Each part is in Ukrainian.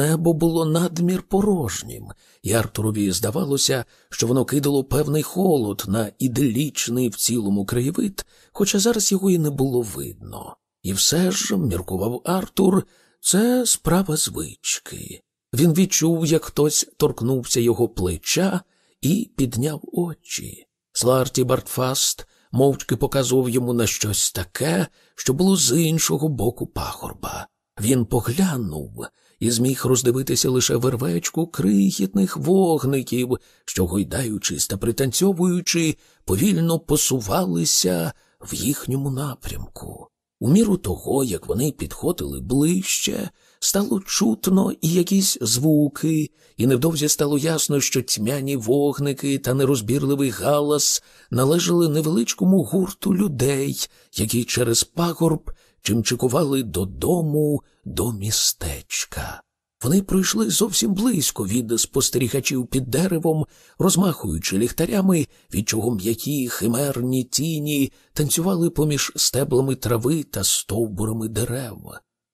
Небо було надмір порожнім, і Артурові здавалося, що воно кидало певний холод на іделічний в цілому краєвид, хоча зараз його і не було видно. І все ж, міркував Артур, це справа звички. Він відчув, як хтось торкнувся його плеча і підняв очі. Сларті Бартфаст мовчки показував йому на щось таке, що було з іншого боку пагорба. Він поглянув і зміг роздивитися лише вервечку крихітних вогників, що, гойдаючись та пританцьовуючи, повільно посувалися в їхньому напрямку. У міру того, як вони підходили ближче, стало чутно і якісь звуки, і невдовзі стало ясно, що тьмяні вогники та нерозбірливий галас належали невеличкому гурту людей, які через пагорб чимчикували додому до містечка. Вони пройшли зовсім близько від спостерігачів під деревом, розмахуючи ліхтарями, від чого м'які химерні тіні танцювали поміж стеблами трави та стовбурами дерев.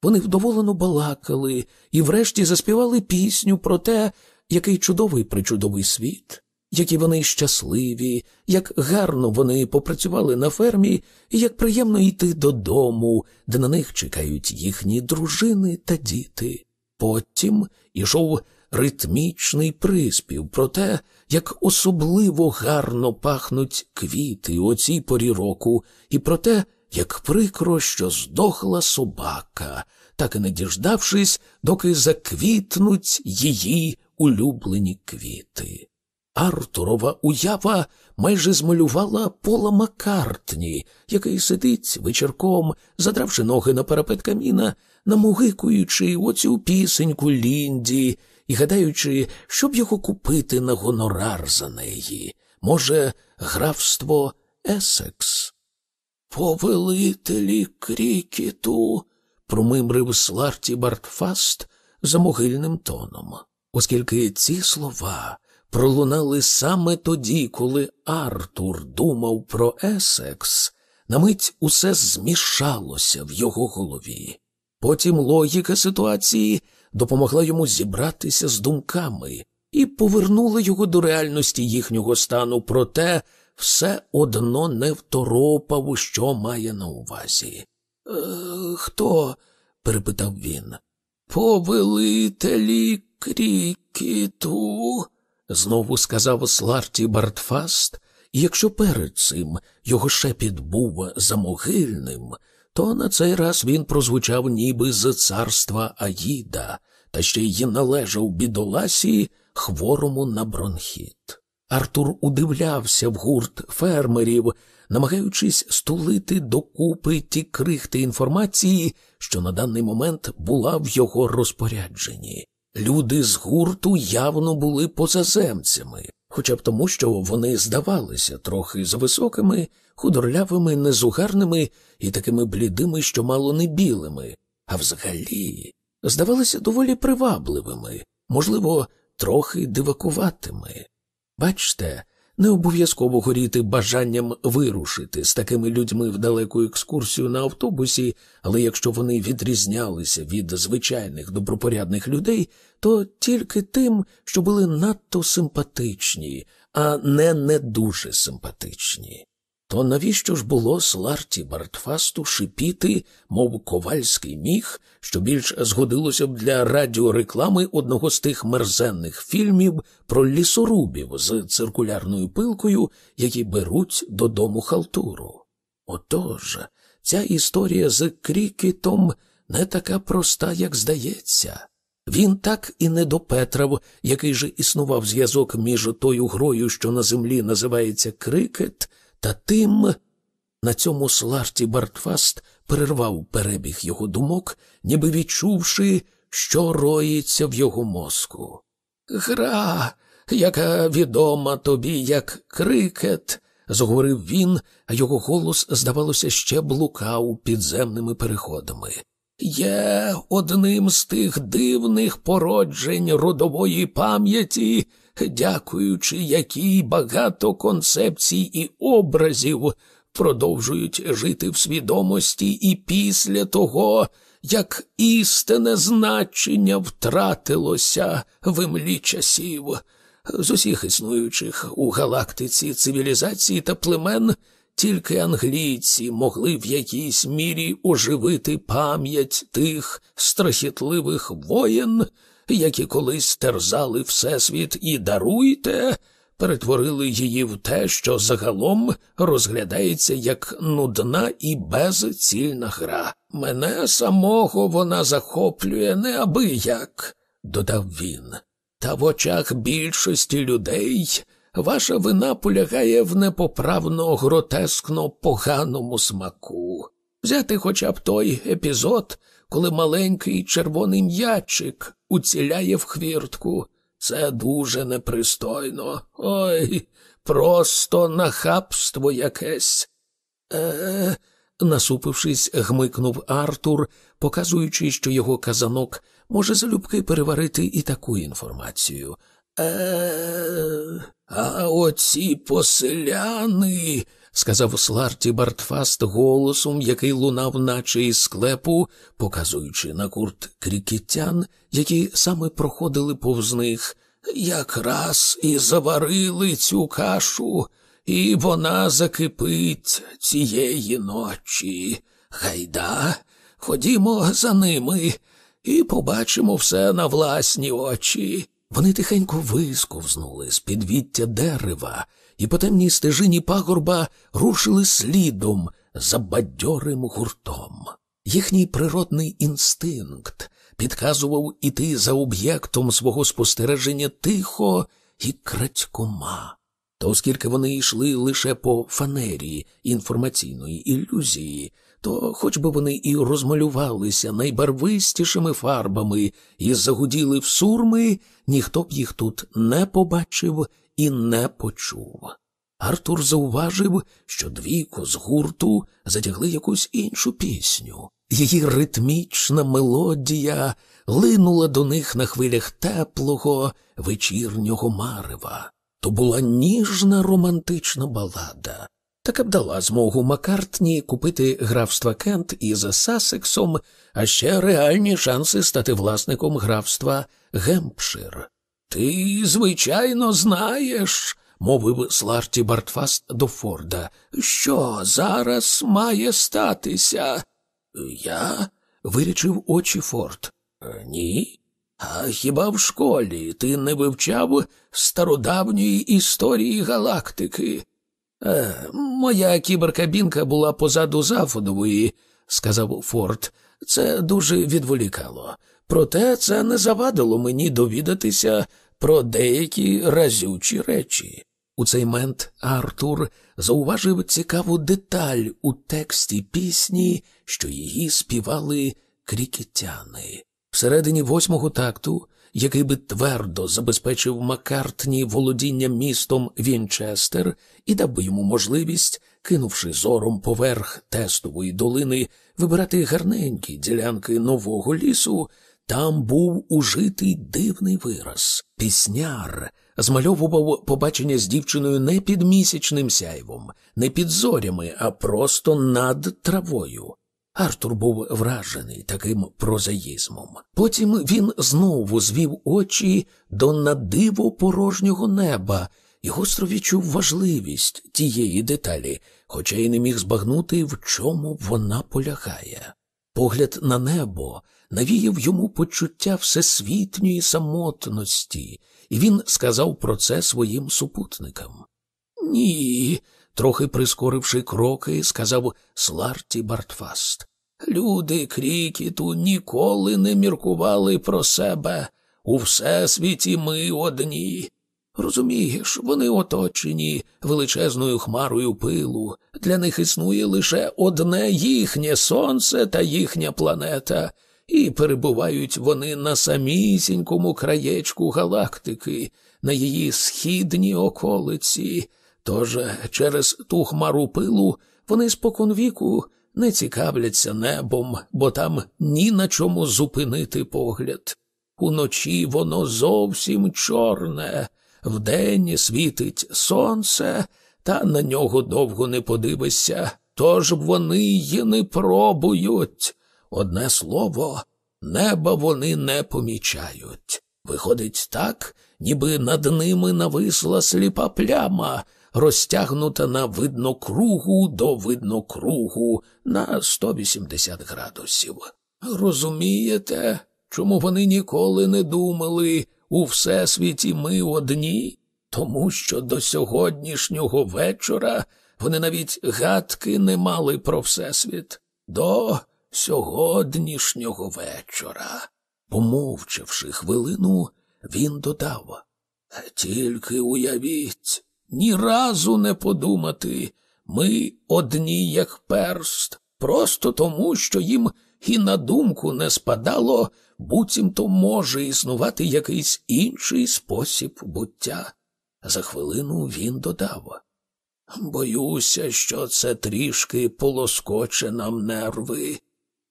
Вони вдоволено балакали і врешті заспівали пісню про те, який чудовий причудовий світ, які вони щасливі, як гарно вони попрацювали на фермі, і як приємно йти додому, де на них чекають їхні дружини та діти. Потім ішов ритмічний приспів про те, як особливо гарно пахнуть квіти у цій порі року, і про те, як прикро, що здохла собака, так і не діждавшись, доки заквітнуть її улюблені квіти. Артурова уява майже змалювала Пола Маккартні, який сидить вечірком, задравши ноги на парапет каміна, намугикуючи оцю пісеньку Лінді і гадаючи, щоб його купити на гонорар за неї. Може, графство Есекс. Повелителі Крікіту, промимрив Слартібартфаст замогильним тоном, оскільки ці слова пролунали саме тоді, коли Артур думав про Есекс, на мить усе змішалося в його голові. Потім логіка ситуації допомогла йому зібратися з думками і повернула його до реальності їхнього стану, проте все одно не второпав, що має на увазі. «Е, Хто? перепитав він. Повелителі крікіту, знову сказав Сларті Бартфаст, і якщо перед цим його шепіт був замогильним, то на цей раз він прозвучав ніби з царства Аїда, та ще й належав бідоласі хворому на бронхіт. Артур удивлявся в гурт фермерів, намагаючись стулити докупи ті крихти інформації, що на даний момент була в його розпорядженні. Люди з гурту явно були позаземцями, хоча б тому, що вони здавалися трохи зависокими, худорлявими, незугарними і такими блідими, що мало не білими, а взагалі здавалися доволі привабливими, можливо, трохи дивакуватими. Бачте, не обов'язково горіти бажанням вирушити з такими людьми в далеку екскурсію на автобусі, але якщо вони відрізнялися від звичайних добропорядних людей, то тільки тим, що були надто симпатичні, а не не дуже симпатичні. То навіщо ж було Сларті Бартфасту шипіти, мов ковальський міг, що більш згодилося б для радіореклами одного з тих мерзенних фільмів про лісорубів з циркулярною пилкою, які беруть додому халтуру? Отож, ця історія з крікетом не така проста, як здається. Він так і не допетрав, який же існував зв'язок між тою грою, що на землі називається крикет, та тим на цьому Сларті Бартфаст перервав перебіг його думок, ніби відчувши, що роїться в його мозку. Гра, яка відома тобі, як крикет, заговорив він, а його голос, здавалося, ще блукав підземними переходами. Є одним з тих дивних породжень родової пам'яті, дякуючи якій багато концепцій і образів продовжують жити в свідомості і після того, як істинне значення втратилося в імлі часів. З усіх існуючих у галактиці цивілізацій та племен тільки англійці могли в якійсь мірі оживити пам'ять тих страхітливих воєн, які колись терзали Всесвіт і даруйте, перетворили її в те, що загалом розглядається як нудна і безцільна гра. Мене самого вона захоплює неабияк, додав він. Та в очах більшості людей ваша вина полягає в непоправно гротескно поганому смаку. Взяти хоча б той епізод, коли маленький червоний м'ячик уціляє в хвіртку. Це дуже непристойно. Ой, просто нахабство якесь. Е, насупившись, гмикнув Артур, показуючи, що його казанок може залюбки переварити і таку інформацію. Е, а оці поселяни, сказав Сларті Бартфаст голосом, який лунав, наче із склепу, показуючи на курт крікітян, які саме проходили повз них, якраз і заварили цю кашу, і вона закипить цієї ночі. Гайда, ходімо за ними і побачимо все на власні очі. Вони тихенько висковзнули з підвіття дерева і по темній стежині пагорба рушили слідом за бадьорим гуртом. Їхній природний інстинкт підказував іти за об'єктом свого спостереження тихо і крадькома. То оскільки вони йшли лише по фанері інформаційної ілюзії, то хоч би вони і розмалювалися найбарвистішими фарбами і загуділи в сурми, ніхто б їх тут не побачив і не почув. Артур зауважив, що двійко з гурту затягли якусь іншу пісню. Її ритмічна мелодія линула до них на хвилях теплого вечірнього марева. То була ніжна романтична балада, така б дала змогу Маккартні купити графства Кент із Сасексом, а ще реальні шанси стати власником графства Гемпшир. Ти, звичайно, знаєш, мовив Сларті Бартфаст до Форда, що зараз має статися. Я вирічив очі Форд. Ні. А хіба в школі ти не вивчав стародавньої історії галактики? Е, Моя кіберкабінка була позаду зафодової, сказав Форд. Це дуже відволікало. Проте це не завадило мені довідатися про деякі разючі речі. У цей мент Артур зауважив цікаву деталь у тексті пісні, що її співали крікетяни. Всередині восьмого такту, який би твердо забезпечив Маккартні володіння містом Вінчестер і дав би йому можливість, кинувши зором поверх тестової долини, вибирати гарненькі ділянки нового лісу, там був ужитий дивний вираз. Пісняр змальовував побачення з дівчиною не під місячним сяйвом, не під зорями, а просто над травою. Артур був вражений таким прозаїзмом. Потім він знову звів очі до надиво порожнього неба і гостро відчув важливість тієї деталі, хоча й не міг збагнути, в чому вона полягає. Погляд на небо навіяв йому почуття всесвітньої самотності, і він сказав про це своїм супутникам. Ні, трохи прискоривши кроки, сказав Сларті Бартфаст. Люди крікіту ніколи не міркували про себе. У всесвіті ми одні. Розумієш, вони оточені величезною хмарою пилу. Для них існує лише одне їхнє сонце та їхня планета, і перебувають вони на самісінькому краєчку галактики, на її східній околиці. Тож через ту хмару пилу вони споконвіку не цікавляться небом, бо там ні на чому зупинити погляд. Уночі воно зовсім чорне, вдень світить сонце, та на нього довго не подивишся, тож вони й не пробують. Одне слово, неба вони не помічають. Виходить так, ніби над ними нависла сліпа пляма, розтягнута на виднокругу до виднокругу на 180 градусів. Розумієте, чому вони ніколи не думали у всесвіті ми одні? Тому що до сьогоднішнього вечора вони навіть гадки не мали про всесвіт. До сьогоднішнього вечора. Помовчавши хвилину, він додав Тільки уявіть, ні разу не подумати, ми одні, як перст, просто тому, що їм і на думку не спадало, буцімто може існувати якийсь інший спосіб буття. За хвилину він додав Боюся, що це трішки полоскоче нам нерви.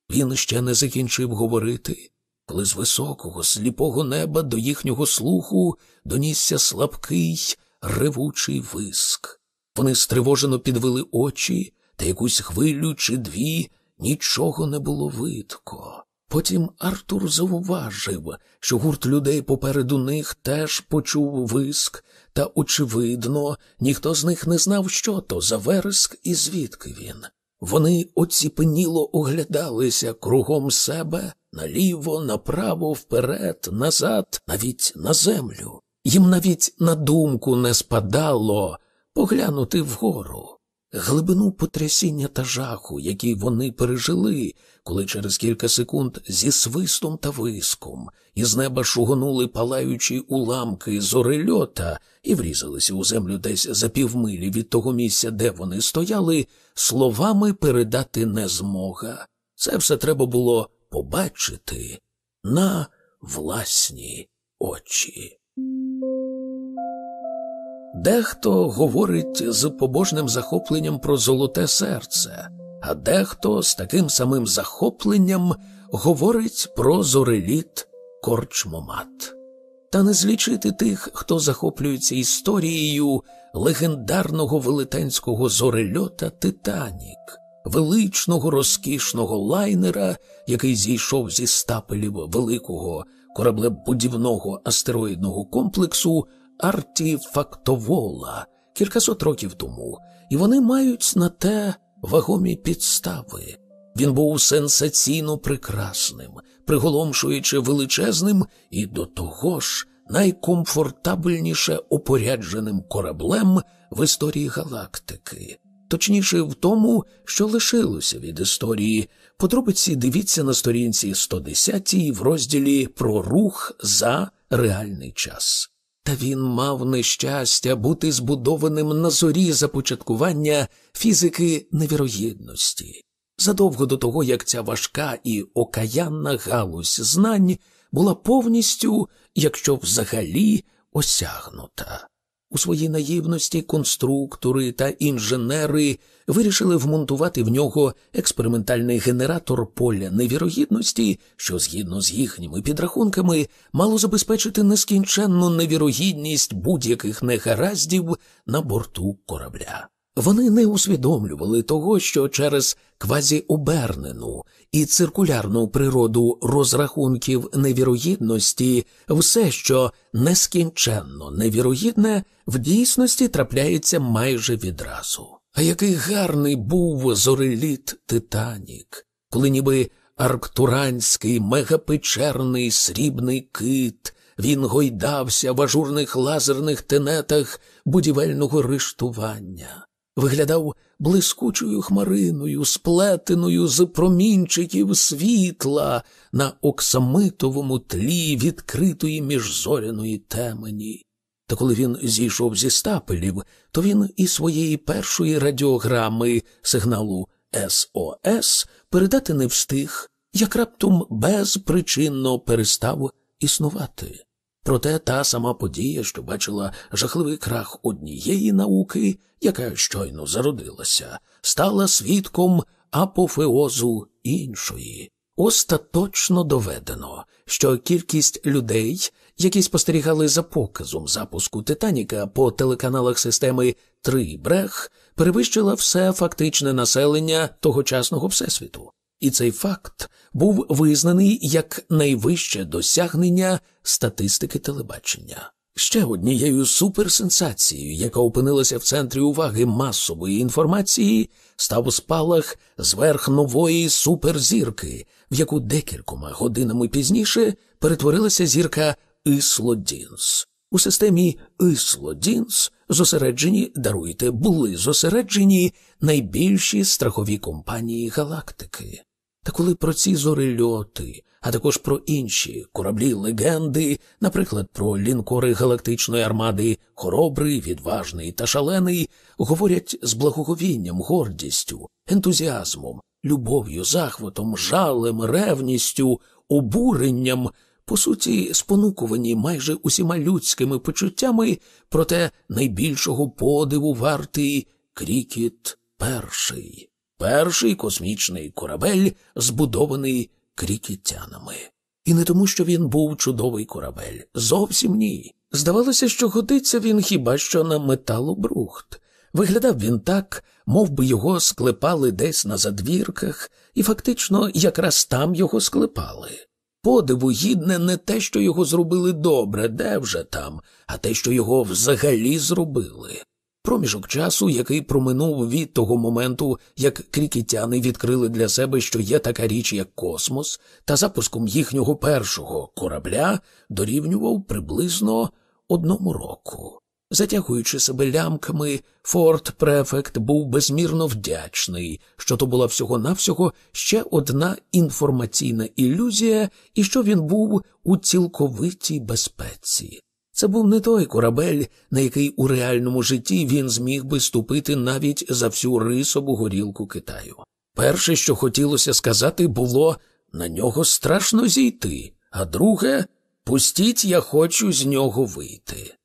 Він ще не закінчив говорити, коли з високого, сліпого неба до їхнього слуху донісся слабкий, ревучий виск. Вони стривожено підвели очі, та якусь хвилю чи дві нічого не було видко. Потім Артур зауважив, що гурт людей попереду них теж почув виск, та, очевидно, ніхто з них не знав, що то за вереск і звідки він. Вони оціпеніло оглядалися кругом себе наліво, направо, вперед, назад, навіть на землю. Їм навіть на думку не спадало поглянути вгору. Глибину потрясіння та жаху, які вони пережили, коли через кілька секунд зі свистом та виском із неба шугонули палаючі уламки зорельота і врізалися у землю десь за півмилі від того місця, де вони стояли, словами передати не змога. Це все треба було побачити на власні очі. Дехто говорить з побожним захопленням про золоте серце, а дехто з таким самим захопленням говорить про зореліт корчмомат. Та не злічити тих, хто захоплюється історією легендарного велетенського зорельота Титанік, величного розкішного лайнера, який зійшов зі стапелів великого кораблебудівного астероїдного комплексу артіфактовола кількасот років тому, і вони мають на те вагомі підстави. Він був сенсаційно прекрасним, приголомшуючи величезним і до того ж найкомфортабельніше опорядженим кораблем в історії галактики, точніше в тому, що лишилося від історії. Подробиці дивіться на сторінці 110 в розділі про рух за реальний час. Та він мав нещастя бути збудованим на зорі започаткування фізики невірогідності. Задовго до того, як ця важка і окаянна галузь знань була повністю, якщо взагалі, осягнута. У своїй наївності конструктори та інженери вирішили вмонтувати в нього експериментальний генератор поля невірогідності, що, згідно з їхніми підрахунками, мало забезпечити нескінченну невірогідність будь-яких негараздів на борту корабля. Вони не усвідомлювали того, що через квазіобернену і циркулярну природу розрахунків невірогідності все, що нескінченно невірогідне, в дійсності трапляється майже відразу. А який гарний був зореліт Титанік, коли ніби арктуранський мегапечерний срібний кит, він гойдався в ажурних лазерних тенетах будівельного риштування виглядав блискучою хмариною, сплетеною з промінчиків світла на оксамитовому тлі відкритої міжзоряної темені. Та коли він зійшов зі стапелів, то він і своєї першої радіограми сигналу СОС передати не встиг, як раптом безпричинно перестав існувати. Проте та сама подія, що бачила жахливий крах однієї науки, яка щойно зародилася, стала свідком апофеозу іншої. Остаточно доведено, що кількість людей, які спостерігали за показом запуску Титаніка по телеканалах системи Три Брех, перевищила все фактичне населення тогочасного всесвіту. І цей факт був визнаний як найвище досягнення статистики телебачення. Ще однією суперсенсацією, яка опинилася в центрі уваги масової інформації, став спалах зверх нової суперзірки, в яку декількома годинами пізніше перетворилася зірка Ислодінс. У системі Ислодінс зосереджені, даруйте, були зосереджені найбільші страхові компанії галактики. Та коли про ці зорильоти, а також про інші кораблі легенди, наприклад, про лінкори галактичної армади, хоробрий, відважний та шалений, говорять з благоговінням, гордістю, ентузіазмом, любов'ю, захватом, жалем, ревністю, обуренням, по суті, спонукувані майже усіма людськими почуттями, проте найбільшого подиву вартий крікіт перший. Перший космічний корабель, збудований крікітянами. І не тому, що він був чудовий корабель. Зовсім ні. Здавалося, що годиться він хіба що на металобрухт. Виглядав він так, мов би його склепали десь на задвірках, і фактично якраз там його склепали. Подиву гідне не те, що його зробили добре, де вже там, а те, що його взагалі зробили. Проміжок часу, який проминув від того моменту, як крікітяни відкрили для себе, що є така річ, як космос, та запуском їхнього першого корабля дорівнював приблизно одному року. Затягуючи себе лямками, Форт Префект був безмірно вдячний, що то була всього-навсього ще одна інформаційна ілюзія, і що він був у цілковитій безпеці. Це був не той корабель, на який у реальному житті він зміг би ступити навіть за всю рисову горілку Китаю. Перше, що хотілося сказати, було на нього страшно зійти, а друге пустіть, я хочу з нього вийти.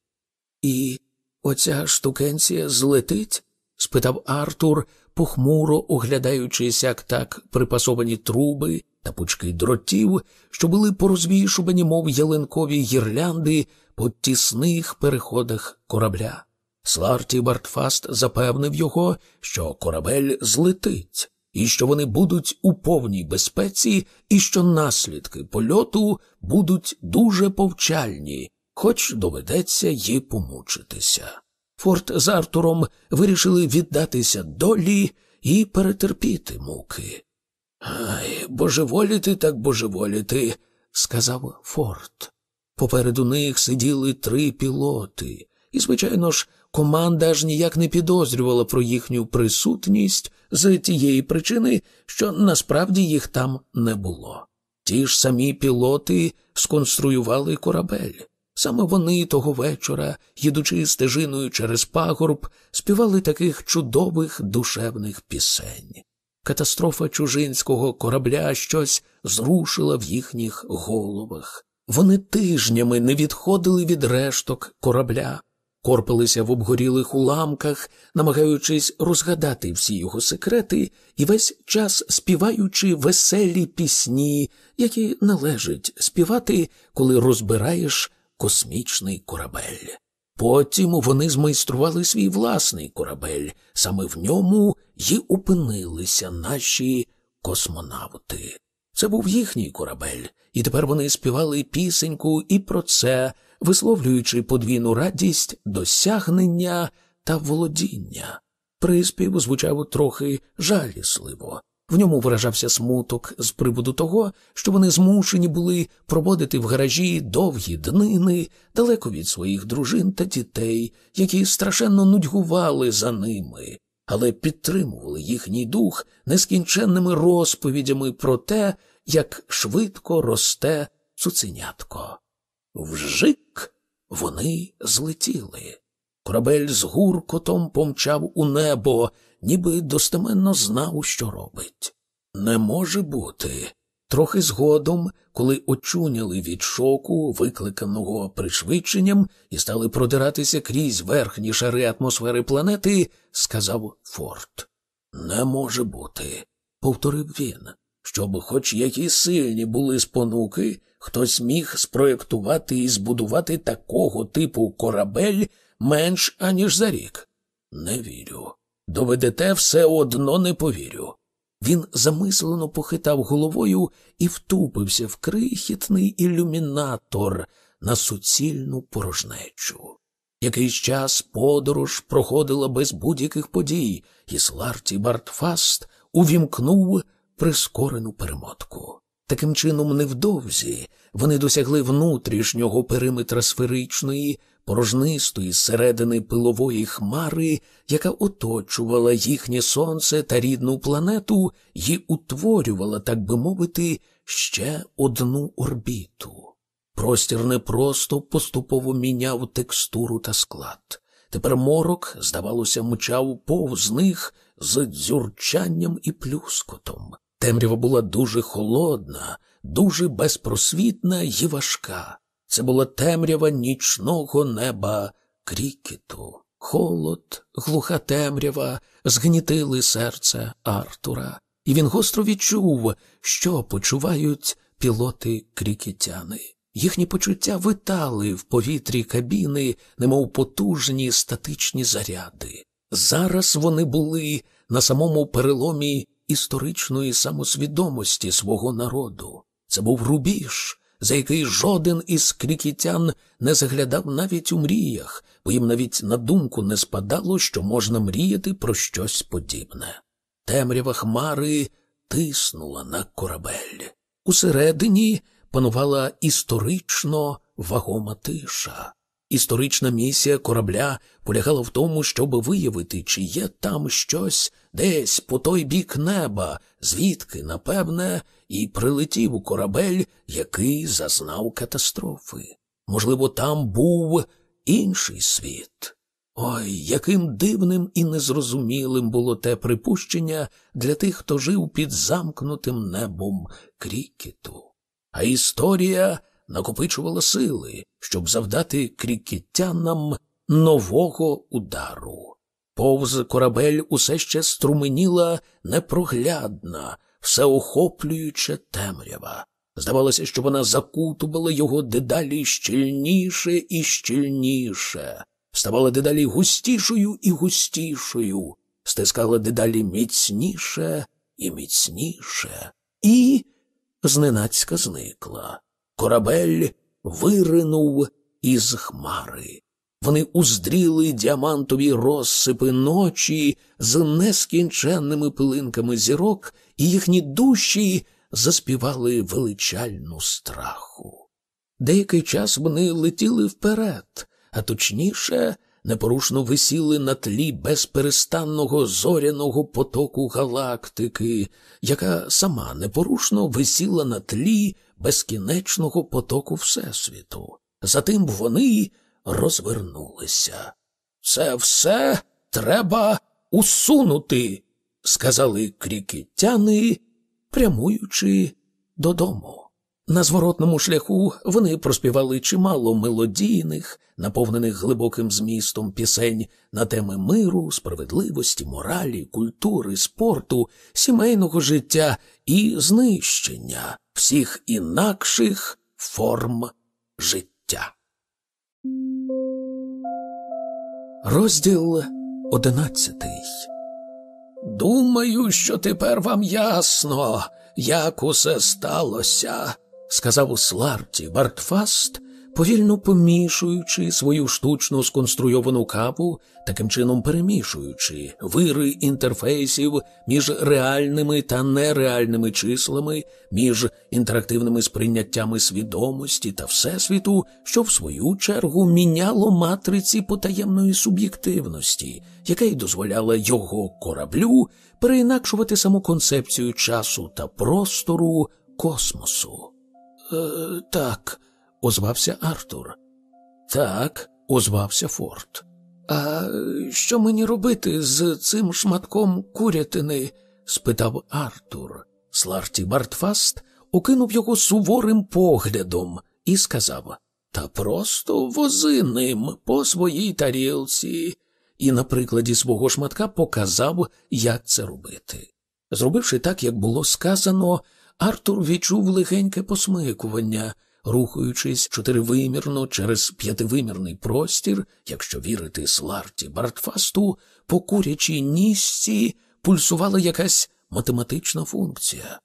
І оця штукенція злетить? спитав Артур, похмуро оглядаючи як так припасовані труби та пучки дротів, що були порозвішувані, мов ялинкові гірлянди по тісних переходах корабля. Сларті Бартфаст запевнив його, що корабель злетить, і що вони будуть у повній безпеці, і що наслідки польоту будуть дуже повчальні, хоч доведеться й помучитися. Форт з Артуром вирішили віддатися долі і перетерпіти муки. Ай, божеволіти так божеволіти, сказав Форт. Попереду них сиділи три пілоти, і, звичайно ж, команда аж ніяк не підозрювала про їхню присутність з тієї причини, що насправді їх там не було. Ті ж самі пілоти сконструювали корабель. Саме вони того вечора, їдучи стежиною через пагорб, співали таких чудових душевних пісень. Катастрофа чужинського корабля щось зрушила в їхніх головах. Вони тижнями не відходили від решток корабля, корпилися в обгорілих уламках, намагаючись розгадати всі його секрети і весь час співаючи веселі пісні, які належить співати, коли розбираєш космічний корабель. Потім вони змайстрували свій власний корабель, саме в ньому й опинилися наші космонавти. Це був їхній корабель, і тепер вони співали пісеньку і про це, висловлюючи подвійну радість, досягнення та володіння. Приспів звучав трохи жалісливо. В ньому виражався смуток з приводу того, що вони змушені були проводити в гаражі довгі днини далеко від своїх дружин та дітей, які страшенно нудьгували за ними, але підтримували їхній дух нескінченними розповідями про те, як швидко росте цуценятко. Вжик вони злетіли. Корабель з гуркотом помчав у небо, ніби достеменно знав, що робить. Не може бути. Трохи згодом, коли очуняли від шоку, викликаного пришвидшенням, і стали продиратися крізь верхні шари атмосфери планети, сказав Форд. Не може бути, повторив він, щоб, хоч які сильні були спонуки, хтось міг спроєктувати і збудувати такого типу корабель менш аніж за рік. Не вірю. Доведете все одно не повірю. Він замислено похитав головою і втупився в крихітний ілюмінатор на суцільну порожнечу. Якийсь час подорож проходила без будь-яких подій, і Сларті Бартфаст увімкнув прискорену перемотку. Таким чином, невдовзі вони досягли внутрішнього периметра сферичної, порожнистої середини пилової хмари, яка оточувала їхнє сонце та рідну планету і утворювала, так би мовити, ще одну орбіту. Простір не просто поступово міняв текстуру та склад. Тепер морок, здавалося, мчав повз них з дзюрчанням і плюскотом. Темрява була дуже холодна, дуже безпросвітна і важка. Це була темрява нічного неба крікету. Холод, глуха темрява згнітили серце Артура, і він гостро відчув, що почувають пілоти крікетяни. Їхні почуття витали в повітрі кабіни, немов потужні статичні заряди. Зараз вони були на самому переломі історичної самосвідомості свого народу. Це був рубіж, за який жоден із крікітян не заглядав навіть у мріях, бо їм навіть на думку не спадало, що можна мріяти про щось подібне. Темрява хмари тиснула на корабель. Усередині панувала історично вагома тиша. Історична місія корабля полягала в тому, щоб виявити, чи є там щось десь по той бік неба, звідки, напевне, і прилетів у корабель, який зазнав катастрофи. Можливо, там був інший світ. Ой, яким дивним і незрозумілим було те припущення для тих, хто жив під замкнутим небом крікету. А історія накопичувала сили, щоб завдати крікетянам нового удару. Повз корабель усе ще струменіла непроглядна, всеохоплююча темрява. Здавалося, що вона закутувала його дедалі щільніше і щільніше, ставала дедалі густішою і густішою, стискала дедалі міцніше і міцніше, і зненацька зникла. Корабель виринув із хмари. Вони уздріли діамантові розсипи ночі з нескінченними пилинками зірок, і їхні душі заспівали величальну страху. Деякий час вони летіли вперед, а точніше, непорушно висіли на тлі безперестанного зоряного потоку галактики, яка сама непорушно висіла на тлі безкінечного потоку Всесвіту. Затим вони розвернулися. Це все треба усунути, сказали крікітяни, прямуючи додому. На зворотному шляху вони проспівали чимало мелодійних, наповнених глибоким змістом пісень на теми миру, справедливості, моралі, культури, спорту, сімейного життя і знищення всіх інакших форм життя. Розділ одинадцятий. Думаю, що тепер вам ясно, як усе сталося сказав у Сларті Бартфаст, повільно помішуючи свою штучно сконструйовану каву, таким чином перемішуючи вири інтерфейсів між реальними та нереальними числами, між інтерактивними сприйняттями свідомості та всесвіту, що в свою чергу міняло матриці потаємної суб'єктивності, яка й дозволяла його кораблю переінакшувати саму концепцію часу та простору космосу. Е, так, озвався Артур. Так, озвався Форд. А що мені робити з цим шматком курятини? спитав Артур. Сларті Бартфаст окинув його суворим поглядом і сказав Та просто вози ним по своїй тарілці, і на прикладі свого шматка показав, як це робити. Зробивши так, як було сказано, Артур відчув легеньке посмикування, рухаючись чотиривимірно через п'ятивимірний простір, якщо вірити Сларті Бартфасту, по курячій нісці пульсувала якась математична функція.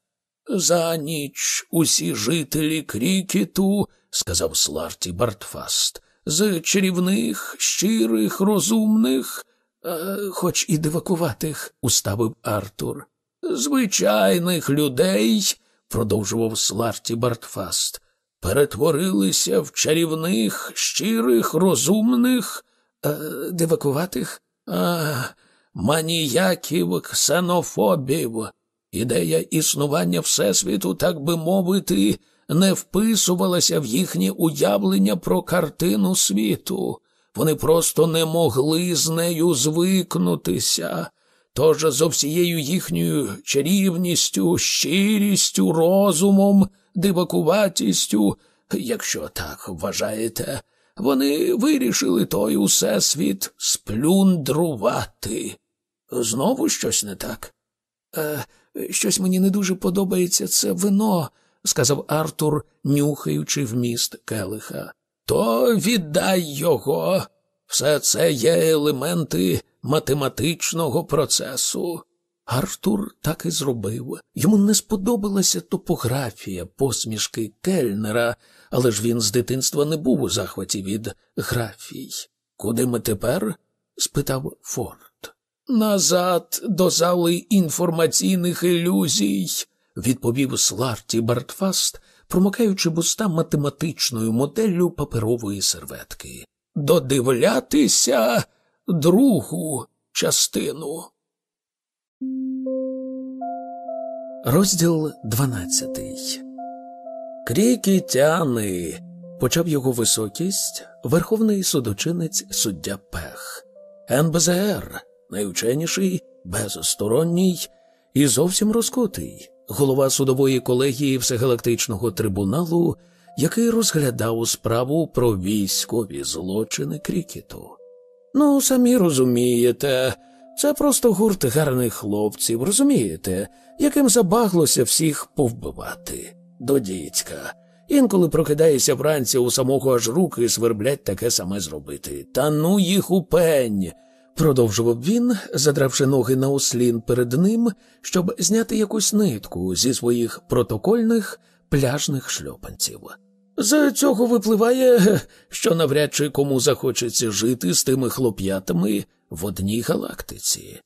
За ніч усі жителі крікету, сказав Сларті Бартфаст, з чарівних, щирих, розумних, е, хоч і дивакуватих, уставив Артур. Звичайних людей, продовжував Сларті Бартфаст, перетворилися в чарівних, щирих, розумних, е, дивакуватих, а, маніяків, ксенофобів. Ідея існування Всесвіту, так би мовити, не вписувалася в їхнє уявлення про картину світу. Вони просто не могли з нею звикнутися. Тож за всією їхньою чарівністю, щирістю, розумом, дивакуватістю, якщо так вважаєте, вони вирішили той усесвіт сплюндрувати. Знову щось не так? Е, Щось мені не дуже подобається це вино, сказав Артур, нюхаючи вміст келиха. То віддай його. Все це є елементи математичного процесу. Артур так і зробив. Йому не сподобалася топографія посмішки кельнера, але ж він з дитинства не був у захваті від графій. Куди ми тепер? спитав Форд. Назад до зали інформаційних ілюзій, відповів Сларті Бартфаст, промокаючи буста математичною моделлю паперової серветки. Додивлятися другу частину. Розділ дванадцятий. Крікітяни. почав його високість, верховний судочинець суддя Пех. НБЗР, найученіший, безсторонній і зовсім розкутий, голова судової колегії Всегалактичного трибуналу, який розглядав справу про військові злочини крікету. Ну, самі розумієте, це просто гурт гарних хлопців, розумієте, яким забаглося всіх повбивати. До дідька. Інколи прокидаєшся вранці у самого аж руки сверблять таке саме зробити. Та ну їх у пень. Продовжував він, задравши ноги на ослін перед ним, щоб зняти якусь нитку зі своїх протокольних пляжних шльопанців. З цього випливає, що навряд чи кому захочеться жити з тими хлоп'ятами в одній галактиці.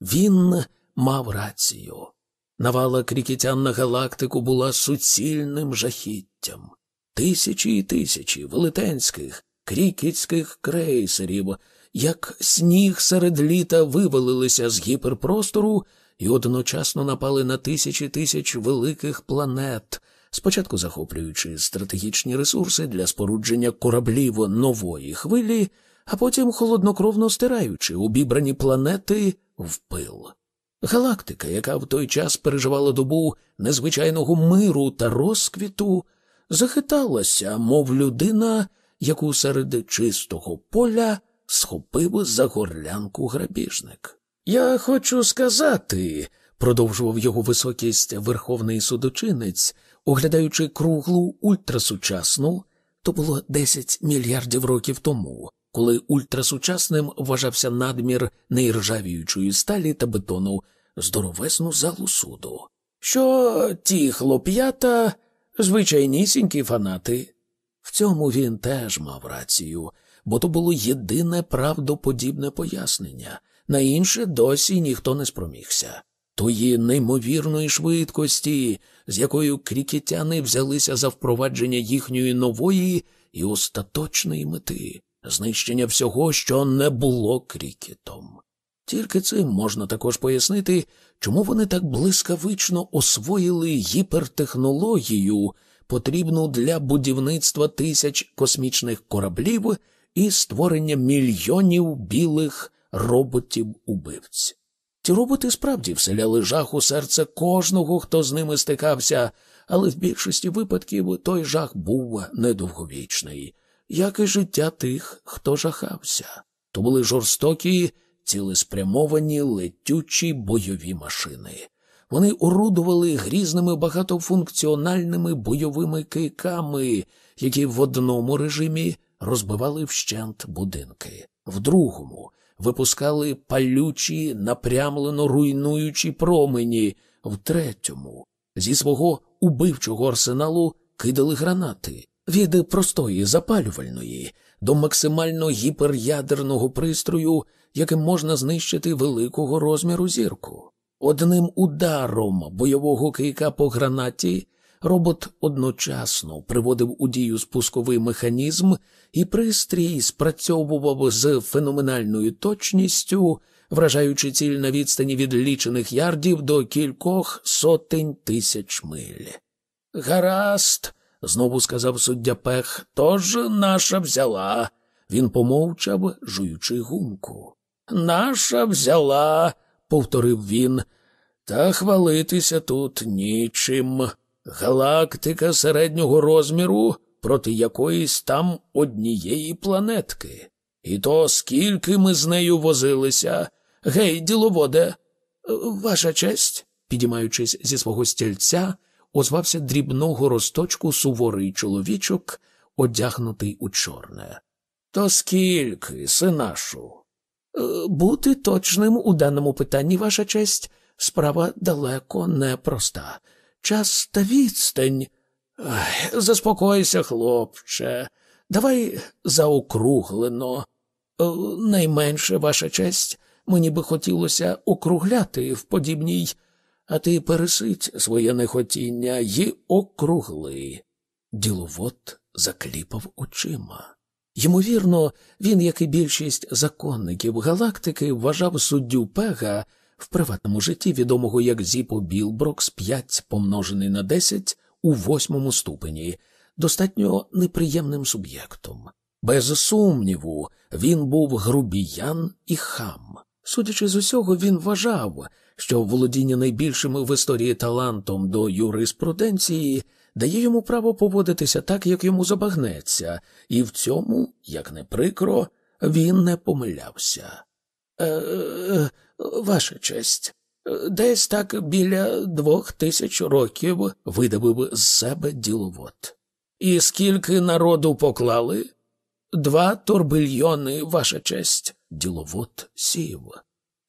Він мав рацію. Навала крікітян на галактику була суцільним жахіттям. Тисячі і тисячі велетенських, крікітських крейсерів, як сніг серед літа вивалилися з гіперпростору і одночасно напали на тисячі тисяч великих планет спочатку захоплюючи стратегічні ресурси для спорудження кораблів нової хвилі, а потім холоднокровно стираючи обібрані планети в пил. Галактика, яка в той час переживала добу незвичайного миру та розквіту, захиталася, мов людина, яку серед чистого поля схопив за горлянку грабіжник. Я хочу сказати, продовжував його високість верховний судочинець, оглядаючи круглу ультрасучасну, то було 10 мільярдів років тому, коли ультрасучасним вважався надмір нейржавіючої сталі та бетону здоровесну залу суду. Що ті хлоп'ята звичайнісінькі фанати. В цьому він теж мав рацію, бо то було єдине правдоподібне пояснення, на інше досі ніхто не спромігся тої неймовірної швидкості, з якою крікетяни взялися за впровадження їхньої нової і остаточної мети, знищення всього, що не було крікетом. Тільки цим можна також пояснити, чому вони так блискавично освоїли гіпертехнологію, потрібну для будівництва тисяч космічних кораблів і створення мільйонів білих роботів убивць. Ті роботи справді вселяли жах у серце кожного, хто з ними стикався, але в більшості випадків той жах був недовговічний, як і життя тих, хто жахався. То були жорстокі, цілеспрямовані летючі бойові машини. Вони орудували грізними багатофункціональними бойовими кийками, які в одному режимі розбивали вщент будинки, в другому випускали палючі, напрямлено руйнуючі промені, в третьому. Зі свого убивчого арсеналу кидали гранати від простої запалювальної до максимально гіперядерного пристрою, яким можна знищити великого розміру зірку. Одним ударом бойового кийка по гранаті робот одночасно приводив у дію спусковий механізм, і пристрій спрацьовував з феноменальною точністю, вражаючи ціль на відстані від лічених ярдів до кількох сотень тисяч миль. Гаразд, знову сказав суддя Пех, тож наша взяла. Він помовчав, жуючи гумку. Наша взяла, повторив він, та хвалитися тут нічим. Галактика середнього розміру проти якоїсь там однієї планетки. І то скільки ми з нею возилися. Гей, діловоде, ваша честь, підіймаючись зі свого стільця, озвався дрібного росточку суворий чоловічок, одягнутий у чорне. То скільки, синашу? «Е, бути точним у даному питанні, ваша честь, справа далеко не проста. Час та відстань. Заспокойся, хлопче, давай заокруглено. Е, найменше, ваша честь, мені би хотілося округляти в подібній, а ти пересить своє нехотіння й округли. Діловод закліпав очима. Ймовірно, він, як і більшість законників галактики, вважав суддю Пега в приватному житті, відомого як Зіпо Білброкс 5 помножений на 10 у восьмому ступені, достатньо неприємним суб'єктом. Без сумніву, він був грубіян і хам. Судячи з усього, він вважав, що володіння найбільшим в історії талантом до юриспруденції дає йому право поводитися так, як йому забагнеться, і в цьому, як не прикро, він не помилявся. Е, е, Ваша честь, десь так біля двох тисяч років видавив з себе діловод. І скільки народу поклали? Два турбильйони, ваша честь, діловод сів.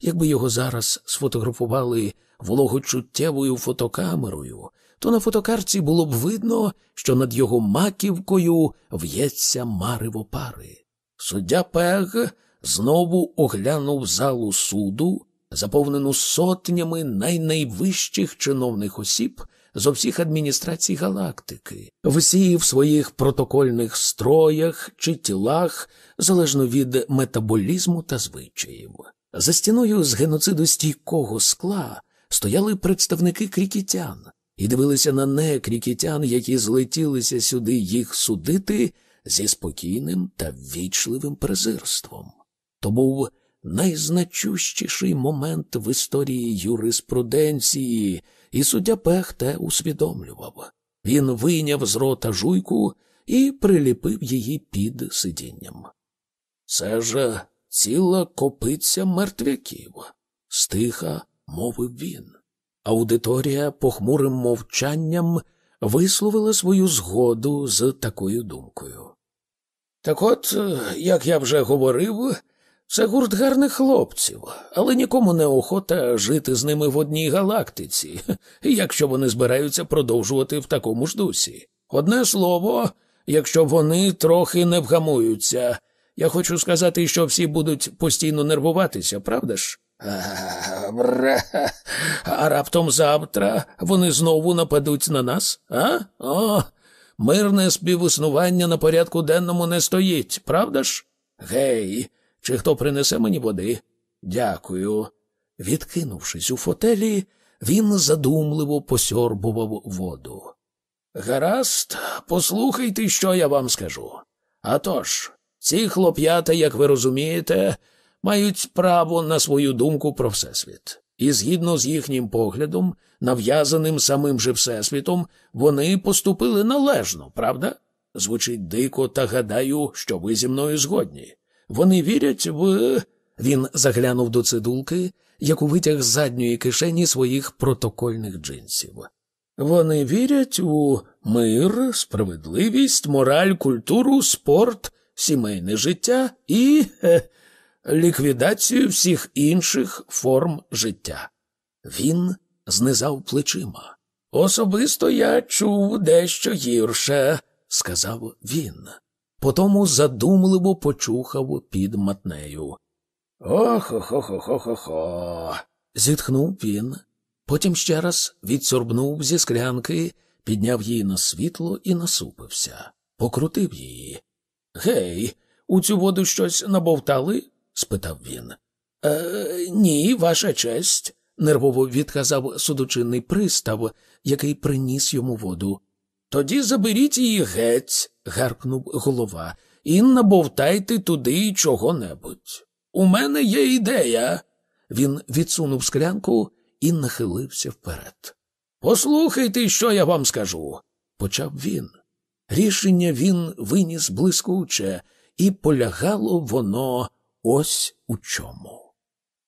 Якби його зараз сфотографували вологочуттєвою фотокамерою, то на фотокарці було б видно, що над його маківкою в'ється марево пари. Суддя Пег знову оглянув залу суду, заповнену сотнями найнайвищих чиновних осіб з усіх адміністрацій галактики, всі в своїх протокольних строях чи тілах, залежно від метаболізму та звичаїв. За стіною з геноциду стійкого скла стояли представники крікітян і дивилися на некрікітян, які злетілися сюди їх судити зі спокійним та ввічливим презирством. То був найзначущіший момент в історії юриспруденції, і суддя Пех те усвідомлював. Він вийняв з рота жуйку і приліпив її під сидінням. Це ж ціла копиця мертвяків, стиха мовив він. Аудиторія похмурим мовчанням висловила свою згоду з такою думкою. Так от, як я вже говорив, це гурт гарних хлопців, але нікому не охота жити з ними в одній галактиці, якщо вони збираються продовжувати в такому ж дусі. Одне слово, якщо вони трохи не вгамуються, я хочу сказати, що всі будуть постійно нервуватися, правда ж? А раптом завтра вони знову нападуть на нас, а? О, мирне співіснування на порядку денному не стоїть, правда ж? Гей, чи хто принесе мені води? Дякую. Відкинувшись у фотелі, він задумливо посьорбував воду. Гаразд, послухайте, що я вам скажу. А тож, ці хлоп'ята, як ви розумієте, мають право на свою думку про Всесвіт. І згідно з їхнім поглядом, нав'язаним самим же Всесвітом, вони поступили належно, правда? Звучить дико, та гадаю, що ви зі мною згодні. Вони вірять в. Він заглянув до цидулки, яку витяг з задньої кишені своїх протокольних джинсів. Вони вірять у мир, справедливість, мораль, культуру, спорт, сімейне життя і е, ліквідацію всіх інших форм життя. Він знизав плечима. Особисто я чув дещо гірше, сказав він. Потому задумливо почухав під матнею. Ох-хо-хо-хо-хо-хо. зітхнув він. Потім ще раз відсорбнув зі склянки, підняв її на світло і насупився, покрутив її. Гей, у цю воду щось набовтали? спитав він. «Е, Ні, ваша честь, нервово відказав судочинний пристав, який приніс йому воду. Тоді заберіть її геть, гаркнув голова, і набовтайте туди чого-небудь. У мене є ідея. Він відсунув склянку і нахилився вперед. Послухайте, що я вам скажу, почав він. Рішення він виніс блискуче, і полягало воно ось у чому.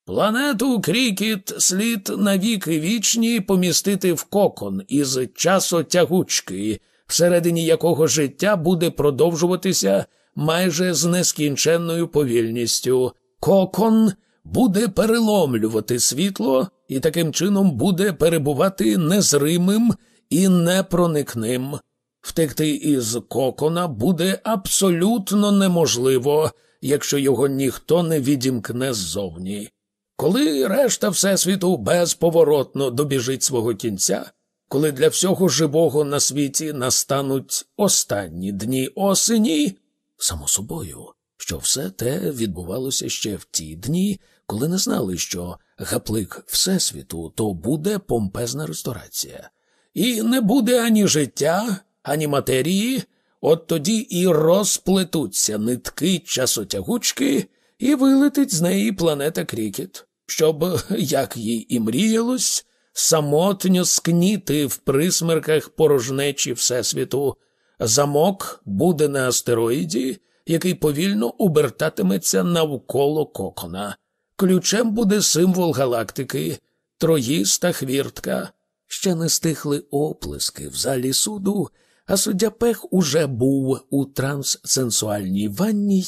Планету Крікіт слід навіки вічні помістити в кокон із часотягучки, всередині якого життя буде продовжуватися майже з нескінченною повільністю. Кокон буде переломлювати світло і таким чином буде перебувати незримим і непроникним. Втекти із кокона буде абсолютно неможливо, якщо його ніхто не відімкне ззовні. Коли решта Всесвіту безповоротно добіжить свого кінця, коли для всього живого на світі настануть останні дні осені, само собою, що все те відбувалося ще в ті дні, коли не знали, що гаплик Всесвіту то буде помпезна ресторація, і не буде ані життя, ані матерії, от тоді і розплетуться нитки часотягучки, і вилетить з неї планета Крікет, щоб, як їй і мріялось, самотньо скніти в присмерках порожнечі Всесвіту. Замок буде на астероїді, який повільно обертатиметься навколо кокона. Ключем буде символ галактики, троїста хвіртка. Ще не стихли оплески в залі суду, а суддя Пех уже був у транссенсуальній ванній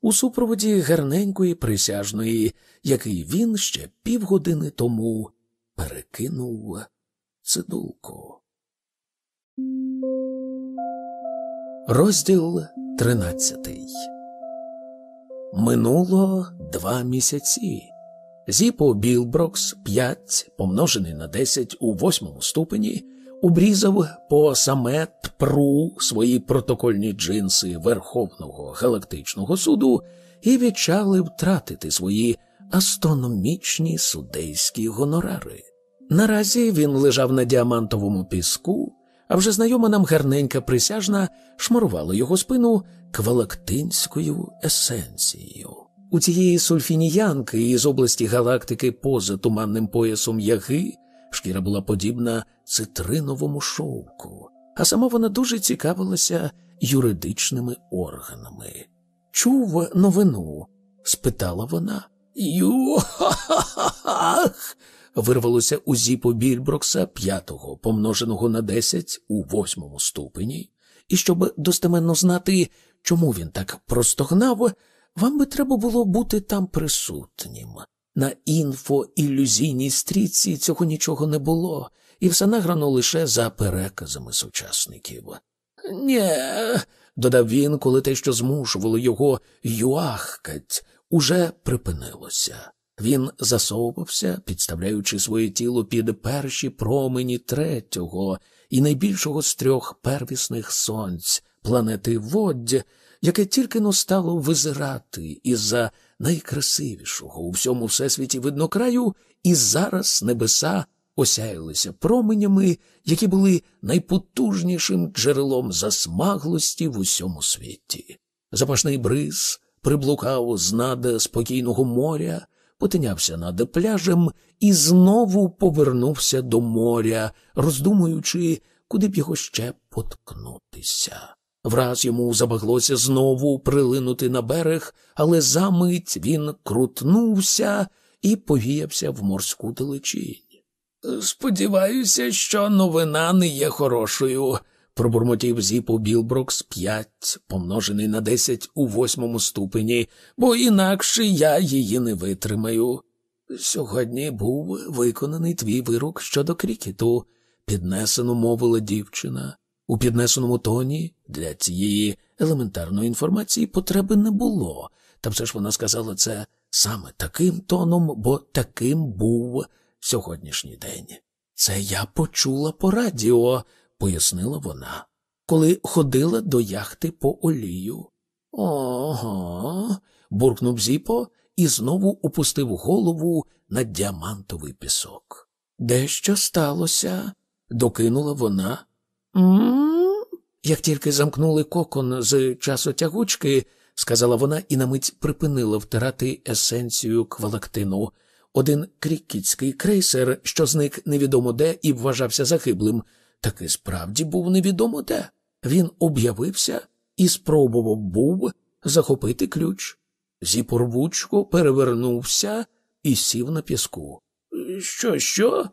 у супроводі гарненької присяжної, який він ще півгодини тому перекинув цидулку. Розділ тринадцятий Минуло два місяці. Зіпо Білброкс 5, помножений на 10 у восьмому ступені, убрізав по самет пру свої протокольні джинси Верховного галактичного суду і відчали втратити свої астрономічні судейські гонорари. Наразі він лежав на діамантовому піску, а вже знайома нам гарненька присяжна шмарувала його спину квалактинською есенцією. У цієї сульфініянки із області галактики поза туманним поясом яги шкіра була подібна цитриновому шовку, а сама вона дуже цікавилася юридичними органами. Чув новину? спитала вона. Юхах. вирвалося у зіпу Більброкса п'ятого, помноженого на десять у восьмому ступені, і щоб достеменно знати, чому він так простогнав, вам би треба було бути там присутнім. На інфоілюзійній стрічці цього нічого не було, і все награно лише за переказами сучасників. Нє, додав він, коли те, що змушувало його юахкать, уже припинилося. Він засовувався, підставляючи своє тіло під перші промені третього і найбільшого з трьох первісних сонць планети Водь, яке тільки но стало визирати із-за найкрасивішого у всьому всесвіті виднокраю, і зараз небеса осяялися променями, які були найпотужнішим джерелом засмаглості в усьому світі. Запашний бриз приблукав з над спокійного моря, потинявся над пляжем і знову повернувся до моря, роздумуючи, куди б його ще поткнутися. Враз йому забаглося знову прилинути на берег, але за мить він крутнувся і повіявся в морську далечінь. Сподіваюся, що новина не є хорошою, пробурмотів зіпу Білброкс п'ять, помножений на десять у восьмому ступені, бо інакше я її не витримаю. Сьогодні був виконаний твій вирок щодо крікету, піднесено мовила дівчина. У піднесеному тоні для цієї елементарної інформації потреби не було, та все ж вона сказала це саме таким тоном, бо таким був сьогоднішній день. Це я почула по радіо, пояснила вона, коли ходила до яхти по олію. Ого. буркнув Зіпо і знову опустив голову на діамантовий пісок. Дещо сталося, докинула вона. М-м-м. Як тільки замкнули кокон з часотягучки, сказала вона і на мить припинила втирати есенцію квалактину. Один крікітський крейсер, що зник невідомо де і вважався загиблим, таки справді був невідомо де. Він об'явився і спробував був захопити ключ. Зіпорвучко перевернувся і сів на піску. Що, що?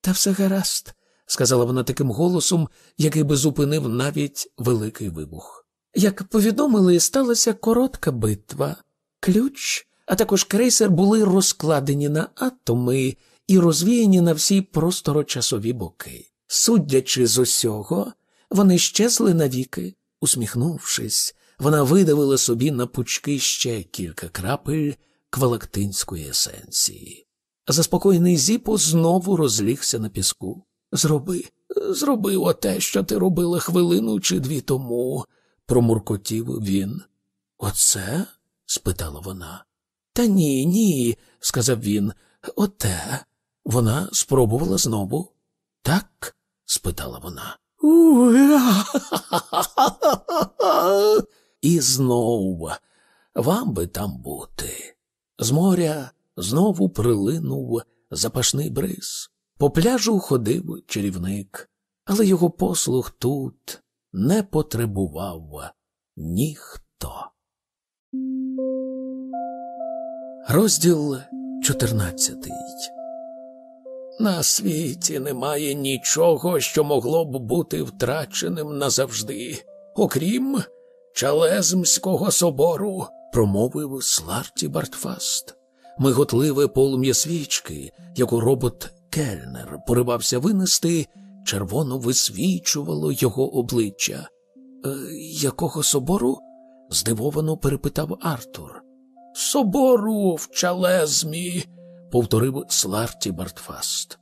Та все гаразд, сказала вона таким голосом, який би зупинив навіть великий вибух. Як повідомили, сталася коротка битва. Ключ, а також крейсер були розкладені на атоми і розвіяні на всі просторочасові боки. Судячи з усього, вони щезли навіки. Усміхнувшись, вона видавила собі на пучки ще кілька крапель квалактинської есенції. Заспокоєний Зіпо знову розлігся на піску. Зроби, зроби оте, що ти робила хвилину чи дві тому, промуркотів він. Оце? спитала вона. Та ні, ні, сказав він. Оте. Вона спробувала знову. Так? спитала вона. І знову вам би там бути. З моря знову прилинув запашний бриз. По пляжу ходив чарівник, але його послуг тут не потребував ніхто. Розділ чотирнадцятий на світі немає нічого, що могло б бути втраченим назавжди, окрім Чалезмського собору, промовив Сларті Бартфаст. Миготливе полум'я свічки, яку робот Кельнер поривався винести, червоно висвічувало його обличчя. «Е, Якого собору? здивовано перепитав Артур. Собору в Чалезмі повторив Сларті Бартфаст.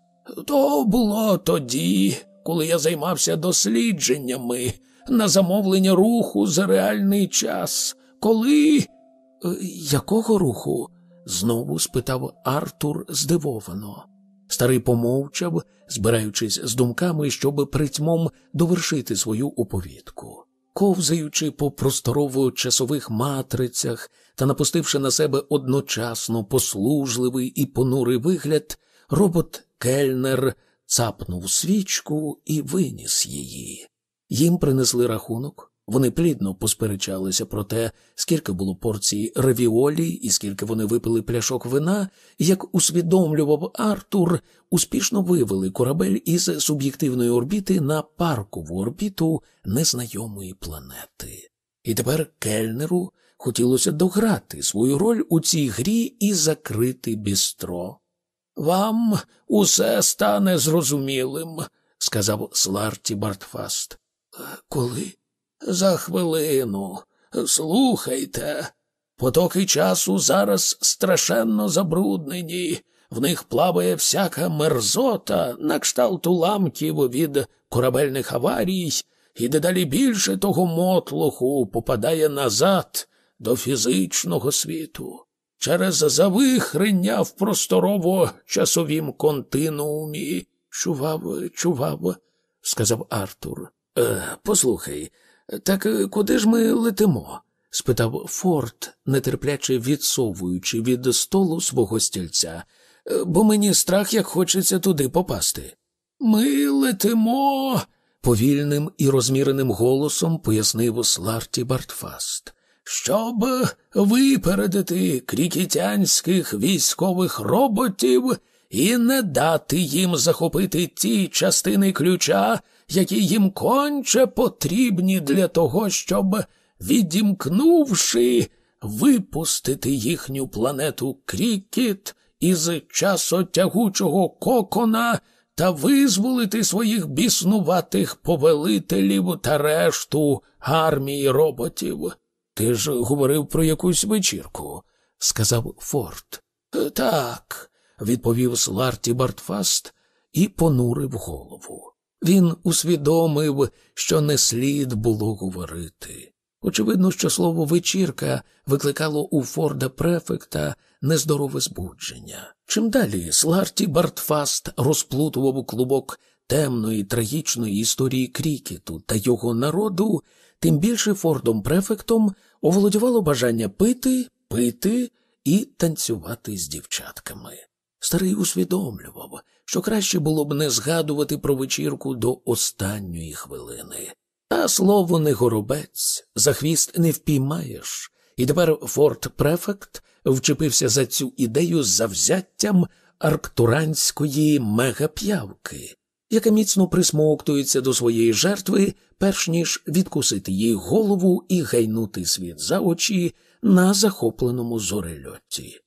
То було тоді, коли я займався дослідженнями на замовлення руху за реальний час. Коли. «Е, якого руху? знову спитав Артур здивовано. Старий помовчав, збираючись з думками, щоб притьмом довершити свою оповідку ковзаючи по просторово часових матрицях та напустивши на себе одночасно послужливий і понурий вигляд, робот Кельнер цапнув свічку і виніс її. Їм принесли рахунок. Вони плідно посперечалися про те, скільки було порцій ревіолі і скільки вони випили пляшок вина, як усвідомлював Артур, успішно вивели корабель із суб'єктивної орбіти на паркову орбіту незнайомої планети. І тепер кельнеру хотілося дограти свою роль у цій грі і закрити бістро. Вам усе стане зрозумілим, сказав Сларті Бартфаст. Коли? За хвилину. Слухайте. Потоки часу зараз страшенно забруднені, в них плаває всяка мерзота на кшталт уламків від корабельних аварій, і дедалі більше того мотлоху попадає назад до фізичного світу. Через завихрення в просторово часовім континуумі. Чував, чував, сказав Артур. Е, Послухай, так е, куди ж ми летимо? спитав Форд, нетерпляче відсовуючи від столу свого стільця, е, бо мені страх, як хочеться туди попасти. Ми летимо, повільним і розміреним голосом пояснив Сларті Бартфаст. Щоб випередити крікітянських військових роботів і не дати їм захопити ті частини ключа, які їм конче потрібні для того, щоб, відімкнувши, випустити їхню планету Крікіт із часотягучого кокона та визволити своїх біснуватих повелителів та решту армії роботів. Ти ж говорив про якусь вечірку, сказав Форд. Так, відповів Сларті Бартфаст і понурив голову. Він усвідомив, що не слід було говорити. Очевидно, що слово вечірка викликало у Форда префекта нездорове збудження. Чим далі Сларті Бартфаст розплутував у клубок темної трагічної історії крікету та його народу, тим більше Фордом префектом оволодівало бажання пити, пити і танцювати з дівчатками. Старий усвідомлював, що краще було б не згадувати про вечірку до останньої хвилини. Та слово не горобець, за хвіст не впіймаєш, і тепер Форт Префект вчепився за цю ідею з завзяттям арктуранської мегап'явки, яка міцно присмоктується до своєї жертви, перш ніж відкусити їй голову і гайнути світ за очі на захопленому зорельоті.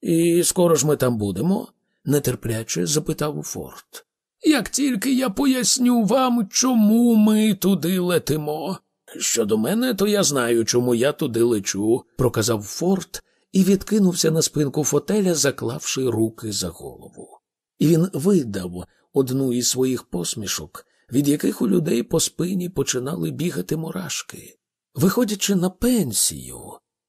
І скоро ж ми там будемо? нетерпляче запитав Форт. Як тільки я поясню вам, чому ми туди летимо. Щодо мене, то я знаю, чому я туди лечу, проказав Форт і відкинувся на спинку фотеля, заклавши руки за голову. І він видав одну із своїх посмішок, від яких у людей по спині починали бігати мурашки. Виходячи на пенсію,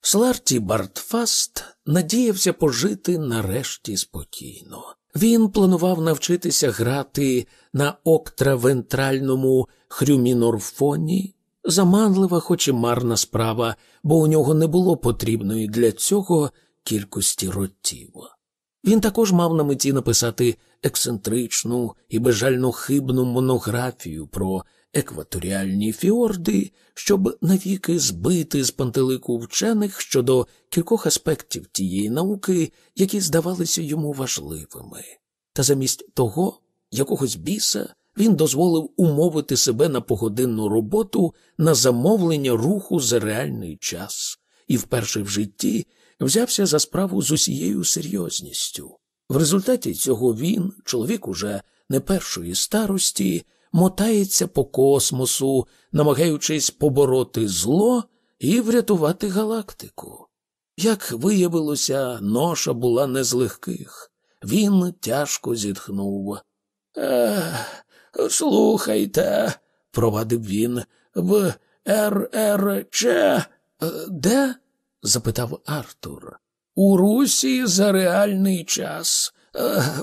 Сларті Бартфаст надіявся пожити нарешті спокійно. Він планував навчитися грати на октравентральному хрюмінорфоні, заманлива, хоч і марна справа, бо у нього не було потрібної для цього кількості ротів. Він також мав на меті написати ексцентричну і безжально хибну монографію про екваторіальні фіорди, щоб навіки збити з пантелику вчених щодо кількох аспектів тієї науки, які здавалися йому важливими. Та замість того, якогось біса, він дозволив умовити себе на погодинну роботу на замовлення руху за реальний час, і вперше в житті взявся за справу з усією серйозністю. В результаті цього він, чоловік уже не першої старості, мотається по космосу, намагаючись побороти зло і врятувати галактику. Як виявилося, ноша була не з легких. Він тяжко зітхнув. Слухайте, провадив він, в РРЧ. «Е, де? Запитав Артур. У Русі за реальний час.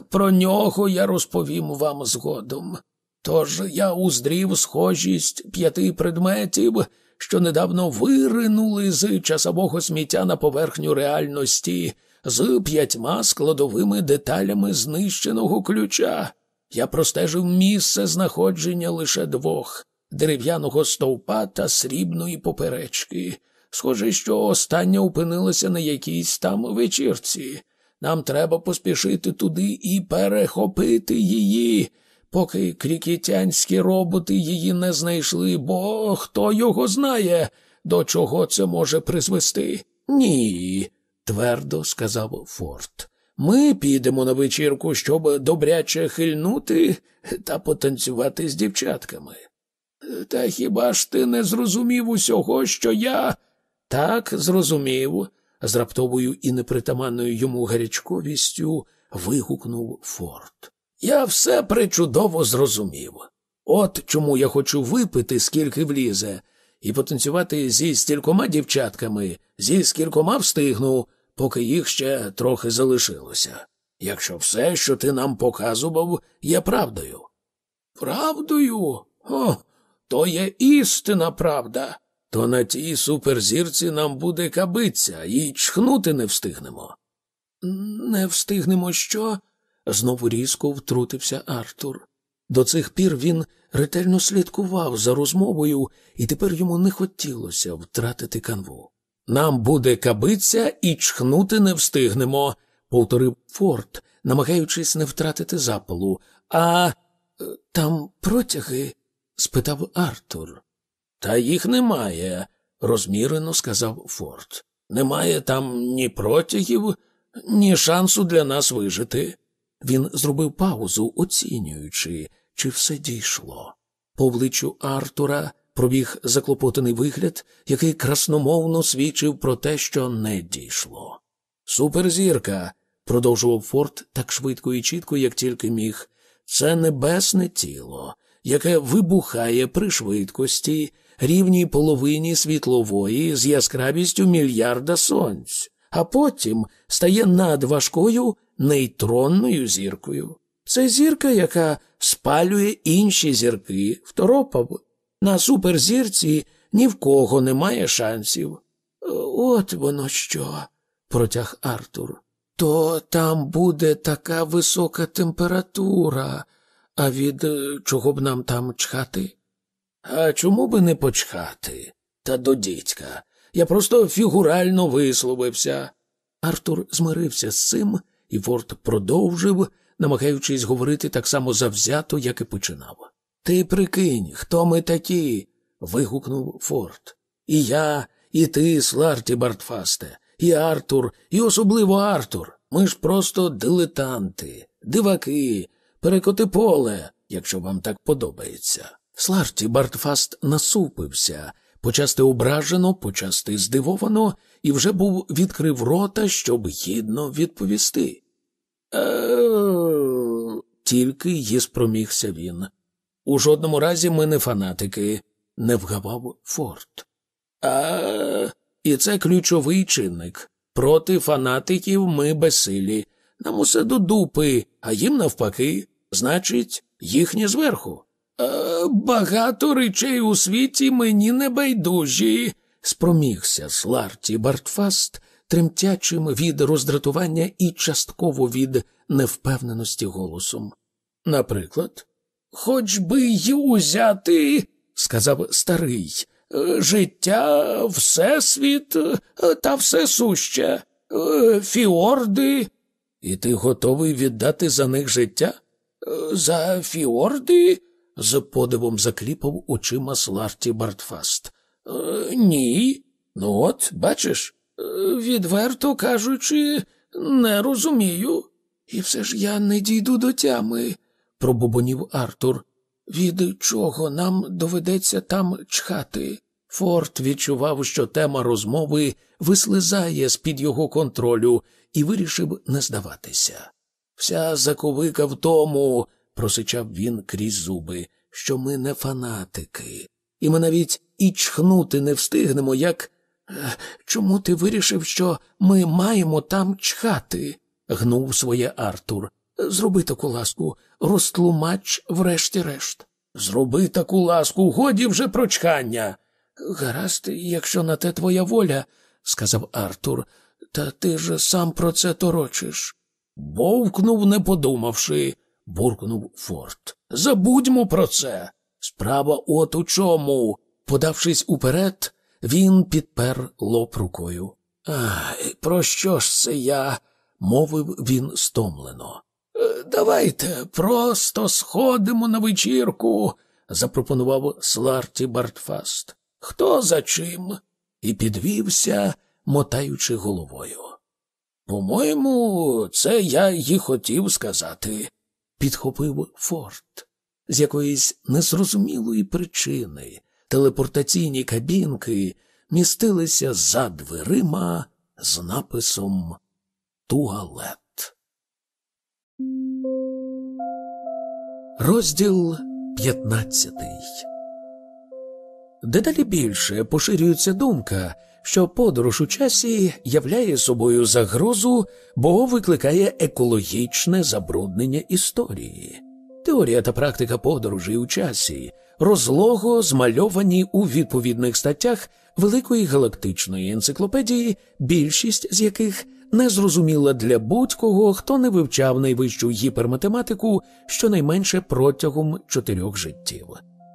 Про нього я розповім вам згодом. Тож я уздрів схожість п'яти предметів, що недавно виринули з часового сміття на поверхню реальності з п'ятьма складовими деталями знищеного ключа. Я простежив місце знаходження лише двох дерев'яного стовпа та срібної поперечки. Схоже, що остання опинилася на якійсь там вечірці. Нам треба поспішити туди і перехопити її поки крікітянські роботи її не знайшли, бо хто його знає, до чого це може призвести? Ні, твердо сказав Форд. Ми підемо на вечірку, щоб добряче хильнути та потанцювати з дівчатками. Та хіба ж ти не зрозумів усього, що я так зрозумів? з раптовою і непритаманною йому гарячковістю вигукнув Форд. Я все причудово зрозумів. От чому я хочу випити, скільки влізе, і потанцювати зі стількома дівчатками, зі скількома встигну, поки їх ще трохи залишилося. Якщо все, що ти нам показував, є правдою. Правдою? О, то є істина правда. То на тій суперзірці нам буде кабиться, і чхнути не встигнемо. Не встигнемо що? знову різко втрутився Артур. До цих пір він ретельно слідкував за розмовою, і тепер йому не хотілося втратити канву. Нам буде кабиця і чхнути не встигнемо, повторив Форд, намагаючись не втратити запалу. А е, там протяги? спитав Артур. Та їх немає, розмірено сказав Форд. Немає там ні протягів, ні шансу для нас вижити. Він зробив паузу, оцінюючи, чи все дійшло. По обличчю Артура пробіг заклопотаний вигляд, який красномовно свідчив про те, що не дійшло. Суперзірка, продовжував Форд так швидко і чітко, як тільки міг, це небесне тіло, яке вибухає при швидкості, рівній половині світлової з яскравістю мільярда сонць, а потім стає надважкою нейтронною зіркою. Це зірка, яка спалює інші зірки, второпав. На суперзірці ні в кого немає шансів. От воно що, протяг Артур. То там буде така висока температура, а від е, чого б нам там чхати? А чому би не почхати? Та до дідька. Я просто фігурально висловився. Артур змирився з цим, і Форд продовжив, намагаючись говорити так само завзято, як і починав. Ти прикинь, хто ми такі? вигукнув Форд. І я, і ти, Сларті Бартфасте, і Артур, і особливо Артур. Ми ж просто дилетанти, диваки, перекоти поле, якщо вам так подобається. Сларті Бартфаст насупився, почасти ображено, почасти здивовано, і вже був відкрив рота, щоб гідно відповісти. Е, тільки й спромігся він. У жодному разі ми не фанатики, не вгавав Форд. А і це ключовий чинник. Проти фанатиків ми безсилі. Нам усе до дупи, а їм навпаки, значить, їхнє зверху. «Е, багато речей у світі мені не байдужі, спромігся Сларті Бартфаст, тремтячим від роздратування і частково від невпевненості голосом. Наприклад, хоч би й узяти, сказав старий, життя, всесвіт та все суще, фіорди. І ти готовий віддати за них життя? За фіорди? З подивом закліпав очима Сларті Бартфаст. «Е, ні. Ну от, бачиш, е, відверто кажучи, не розумію. І все ж я не дійду до тями, пробубонів Артур. Від чого нам доведеться там чхати? Форт відчував, що тема розмови вислизає з під його контролю, і вирішив не здаватися. Вся заковика в тому, просичав він крізь зуби, що ми не фанатики, і ми навіть і чхнути не встигнемо, як. «Е, чому ти вирішив, що ми маємо там чхати? гнув своє Артур. Зроби таку ласку, розтлумач, врешті-решт. Зроби таку ласку, годі вже про чхання. Гаразд, якщо на те твоя воля, сказав Артур, та ти ж сам про це торочиш. Бовкнув, не подумавши, буркнув Форт. Забудьмо про це. Справа от у чому. Подавшись уперед, він підпер лоб рукою. Ай, про що ж це я? мовив він стомлено. «Е, давайте просто сходимо на вечірку, запропонував Сларті Бартфаст. Хто за чим? І підвівся, мотаючи головою. По-моєму, це я й хотів сказати, підхопив Форт. З якоїсь незрозумілої причини телепортаційні кабінки містилися за дверима з написом Туалет. Розділ 15 Дедалі більше поширюється думка, що подорож у часі являє собою загрозу, бо викликає екологічне забруднення історії. Теорія та практика подорожей у часі розлого змальовані у відповідних статтях Великої галактичної енциклопедії, більшість з яких незрозуміла для будь-кого, хто не вивчав найвищу гіперматематику щонайменше протягом чотирьох життів.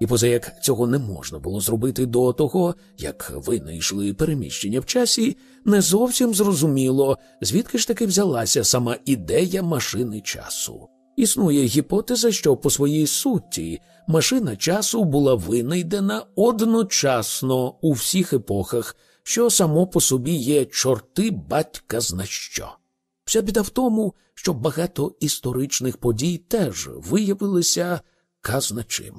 І поза як цього не можна було зробити до того, як винайшли переміщення в часі, не зовсім зрозуміло, звідки ж таки взялася сама ідея машини часу. Існує гіпотеза, що по своїй суті машина часу була винайдена одночасно у всіх епохах, що само по собі є чорти батька зна що. Вся біда в тому, що багато історичних подій теж виявилися казначим.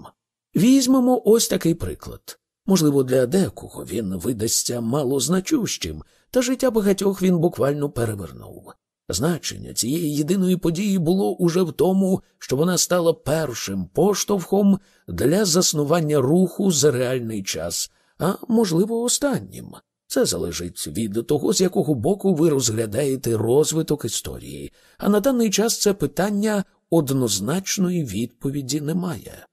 Візьмемо ось такий приклад. Можливо, для декого він видасться малозначущим, та життя багатьох він буквально перевернув. Значення цієї єдиної події було уже в тому, що вона стала першим поштовхом для заснування руху за реальний час, а можливо, останнім. Це залежить від того, з якого боку ви розглядаєте розвиток історії, а на даний час це питання однозначної відповіді немає.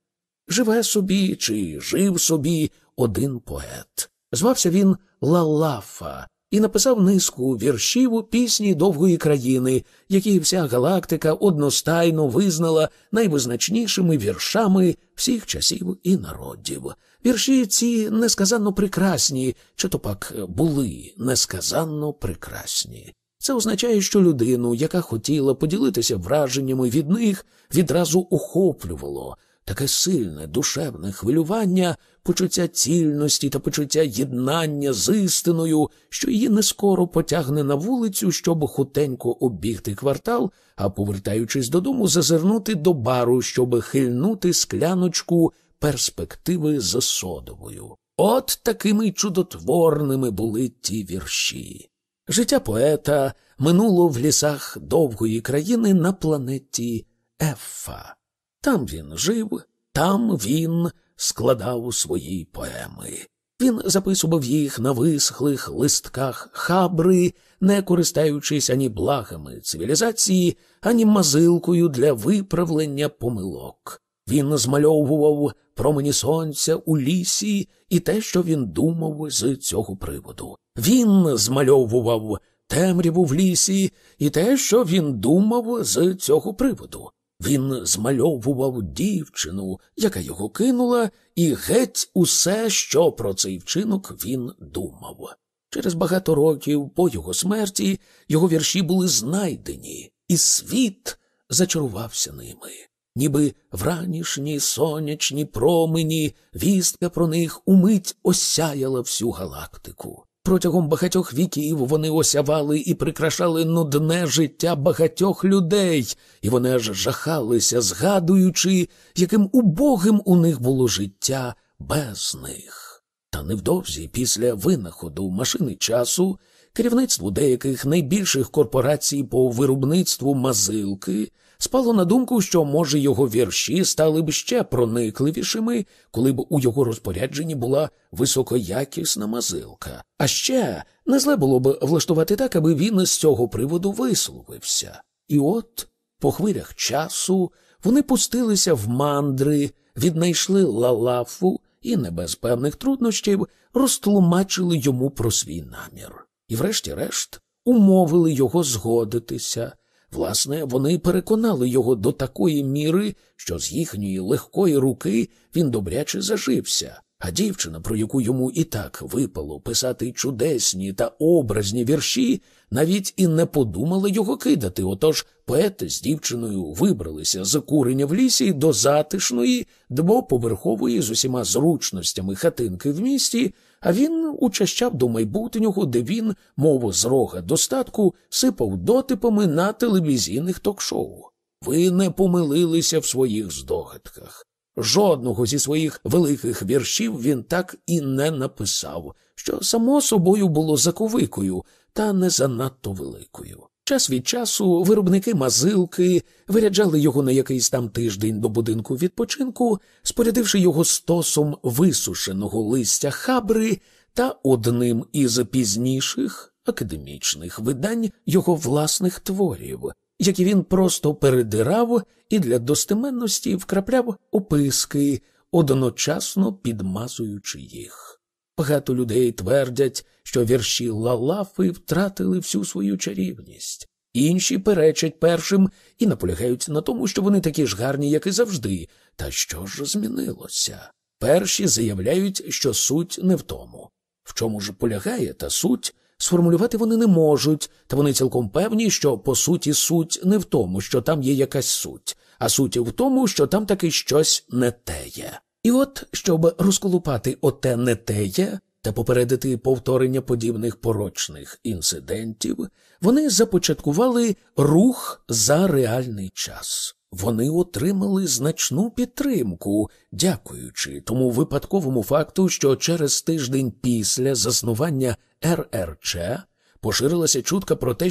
Живе собі чи жив собі один поет. Звався він Лалафа і написав низку віршів у пісні довгої країни, які вся галактика одностайно визнала найвизначнішими віршами всіх часів і народів. Вірші ці несказанно прекрасні, чи то пак були несказанно прекрасні. Це означає, що людину, яка хотіла поділитися враженнями від них, відразу охоплювало таке сильне душевне хвилювання, почуття цільності та почуття єднання з істиною, що її не скоро потягне на вулицю, щоб хутенько оббігти квартал, а повертаючись додому, зазирнути до бару, щоб хильнути скляночку перспективи за содовою. От такими чудотворними були ті вірші. Життя поета минуло в лісах довгої країни на планеті Ефа. Там він жив, там він складав свої поеми. Він записував їх на висхлих листках хабри, не користаючись ані благами цивілізації, ані мазилкою для виправлення помилок. Він змальовував промені сонця у лісі і те, що він думав з цього приводу. Він змальовував темряву в лісі і те, що він думав з цього приводу. Він змальовував дівчину, яка його кинула, і геть усе, що про цей вчинок він думав. Через багато років по його смерті його вірші були знайдені, і світ зачарувався ними. Ніби вранішні сонячні промені, вістка про них умить осяяла всю галактику. Протягом багатьох віків вони осявали і прикрашали нудне життя багатьох людей, і вони аж жахалися, згадуючи, яким убогим у них було життя без них. Та невдовзі, після винаходу машини часу, керівництву деяких найбільших корпорацій по виробництву мазилки спало на думку, що, може, його вірші стали б ще проникливішими, коли б у його розпорядженні була високоякісна мазилка. А ще не зле було б влаштувати так, аби він з цього приводу висловився. І от, по хвилях часу, вони пустилися в мандри, віднайшли лалафу і, не без певних труднощів, розтлумачили йому про свій намір. І, врешті-решт, умовили його згодитися. Власне, вони переконали його до такої міри, що з їхньої легкої руки він добряче зажився, а дівчина, про яку йому і так випало писати чудесні та образні вірші, навіть і не подумала його кидати. Отож поети з дівчиною вибралися з курення в лісі до затишної, двоповерхової з усіма зручностями хатинки в місті, а він учащав до майбутнього, де він, мову з рога достатку, сипав дотипами на телевізійних ток-шоу. Ви не помилилися в своїх здогадках. Жодного зі своїх великих віршів він так і не написав, що само собою було заковикою, та не занадто великою. Час від часу виробники мазилки виряджали його на якийсь там тиждень до будинку відпочинку, спорядивши його стосом висушеного листя хабри та одним із пізніших академічних видань його власних творів, які він просто передирав і для достеменності вкрапляв описки, одночасно підмазуючи їх. Багато людей твердять, що вірші Лалафи втратили всю свою чарівність. Інші перечать першим і наполягають на тому, що вони такі ж гарні, як і завжди. Та що ж змінилося? Перші заявляють, що суть не в тому. В чому ж полягає та суть, сформулювати вони не можуть, та вони цілком певні, що по суті суть не в тому, що там є якась суть, а суть в тому, що там таки щось не теє. І от, щоб розколупати оте не теє, та попередити повторення подібних порочних інцидентів, вони започаткували рух за реальний час. Вони отримали значну підтримку, дякуючи тому випадковому факту, що через тиждень після заснування РРЧ поширилася чутка про те,